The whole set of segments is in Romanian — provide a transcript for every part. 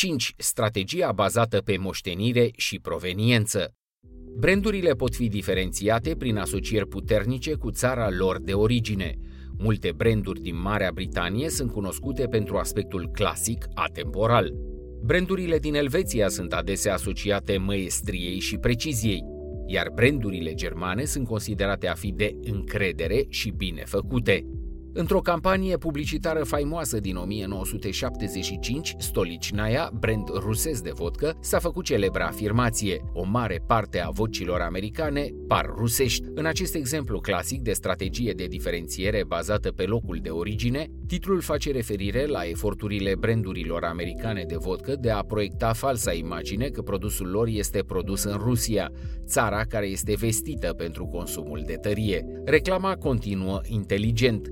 5. Strategia bazată pe moștenire și proveniență. Brandurile pot fi diferențiate prin asocieri puternice cu țara lor de origine. Multe branduri din Marea Britanie sunt cunoscute pentru aspectul clasic, atemporal. Brandurile din Elveția sunt adesea asociate măestriei și preciziei, iar brandurile germane sunt considerate a fi de încredere și bine făcute. Într-o campanie publicitară faimoasă din 1975, Stolichnaya, brand rusesc de vodcă, s-a făcut celebra afirmație O mare parte a vocilor americane par rusești. În acest exemplu clasic de strategie de diferențiere bazată pe locul de origine, titlul face referire la eforturile brandurilor americane de vodcă de a proiecta falsa imagine că produsul lor este produs în Rusia, țara care este vestită pentru consumul de tărie. Reclama continuă inteligent.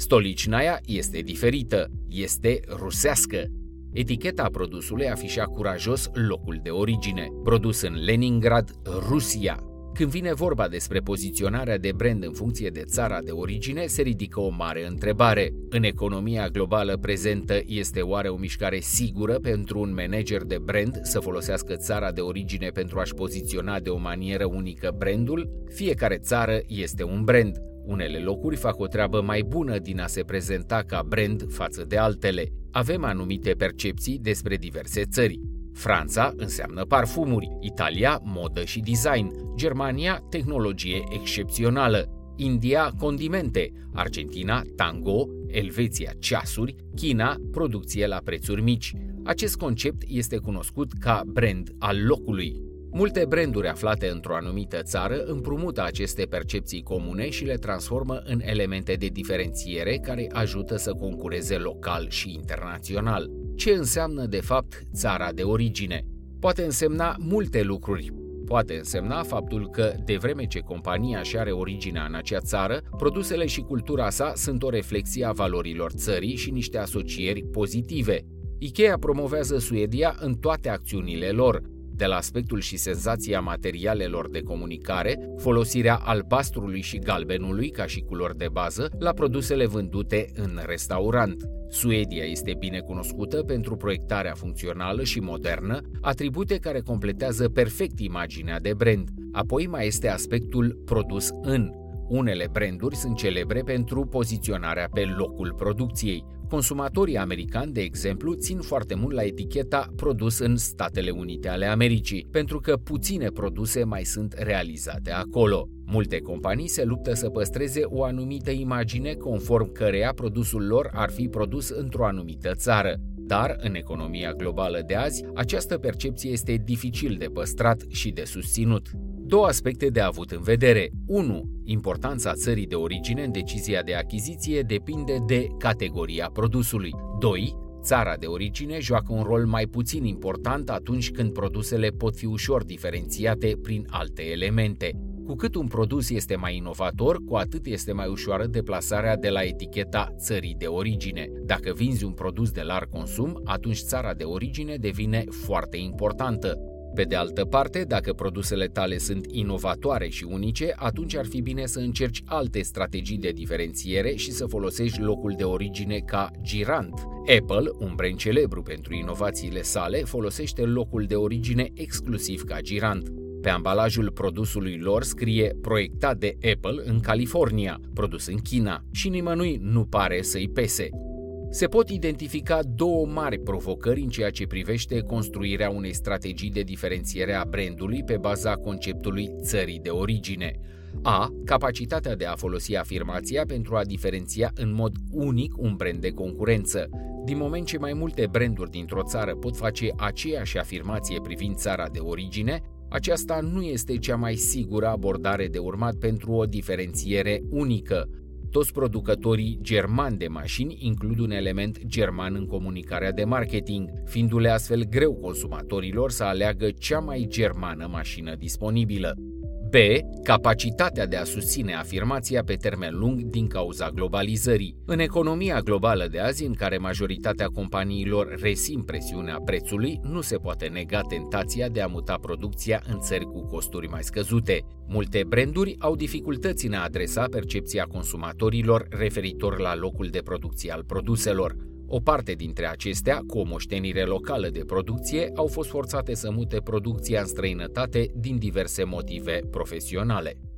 Stolicnaia este diferită, este rusească. Eticheta produsului afișa curajos locul de origine, produs în Leningrad, Rusia. Când vine vorba despre poziționarea de brand în funcție de țara de origine, se ridică o mare întrebare. În economia globală prezentă, este oare o mișcare sigură pentru un manager de brand să folosească țara de origine pentru a-și poziționa de o manieră unică brandul? Fiecare țară este un brand, unele locuri fac o treabă mai bună din a se prezenta ca brand față de altele. Avem anumite percepții despre diverse țări. Franța înseamnă parfumuri, Italia modă și design, Germania tehnologie excepțională, India condimente, Argentina tango, Elveția ceasuri, China producție la prețuri mici. Acest concept este cunoscut ca brand al locului. Multe branduri aflate într-o anumită țară împrumută aceste percepții comune și le transformă în elemente de diferențiere care ajută să concureze local și internațional. Ce înseamnă de fapt țara de origine? Poate însemna multe lucruri. Poate însemna faptul că, de vreme ce compania și are originea în acea țară, produsele și cultura sa sunt o reflexie a valorilor țării și niște asocieri pozitive. Ikea promovează Suedia în toate acțiunile lor, de la aspectul și senzația materialelor de comunicare, folosirea albastrului și galbenului ca și culori de bază la produsele vândute în restaurant. Suedia este bine cunoscută pentru proiectarea funcțională și modernă, atribute care completează perfect imaginea de brand. Apoi mai este aspectul produs în. Unele branduri sunt celebre pentru poziționarea pe locul producției, Consumatorii americani, de exemplu, țin foarte mult la eticheta produs în Statele Unite ale Americii, pentru că puține produse mai sunt realizate acolo. Multe companii se luptă să păstreze o anumită imagine conform căreia produsul lor ar fi produs într-o anumită țară. Dar, în economia globală de azi, această percepție este dificil de păstrat și de susținut. Două aspecte de avut în vedere. 1. Importanța țării de origine în decizia de achiziție depinde de categoria produsului. 2. Țara de origine joacă un rol mai puțin important atunci când produsele pot fi ușor diferențiate prin alte elemente. Cu cât un produs este mai inovator, cu atât este mai ușoară deplasarea de la eticheta țării de origine. Dacă vinzi un produs de larg consum, atunci țara de origine devine foarte importantă. Pe de altă parte, dacă produsele tale sunt inovatoare și unice, atunci ar fi bine să încerci alte strategii de diferențiere și să folosești locul de origine ca girant. Apple, un brand celebru pentru inovațiile sale, folosește locul de origine exclusiv ca girant. Pe ambalajul produsului lor scrie proiectat de Apple în California, produs în China și nimănui nu pare să-i pese. Se pot identifica două mari provocări în ceea ce privește construirea unei strategii de diferențiere a brandului pe baza conceptului țării de origine. A. Capacitatea de a folosi afirmația pentru a diferenția în mod unic un brand de concurență. Din moment ce mai multe branduri dintr-o țară pot face aceeași afirmație privind țara de origine, aceasta nu este cea mai sigură abordare de urmat pentru o diferențiere unică. Toți producătorii germani de mașini includ un element german în comunicarea de marketing, fiindu-le astfel greu consumatorilor să aleagă cea mai germană mașină disponibilă. B. Capacitatea de a susține afirmația pe termen lung din cauza globalizării. În economia globală de azi, în care majoritatea companiilor resim presiunea prețului, nu se poate nega tentația de a muta producția în țări cu costuri mai scăzute. Multe branduri au dificultăți în a adresa percepția consumatorilor referitor la locul de producție al produselor. O parte dintre acestea, cu o moștenire locală de producție, au fost forțate să mute producția în străinătate din diverse motive profesionale.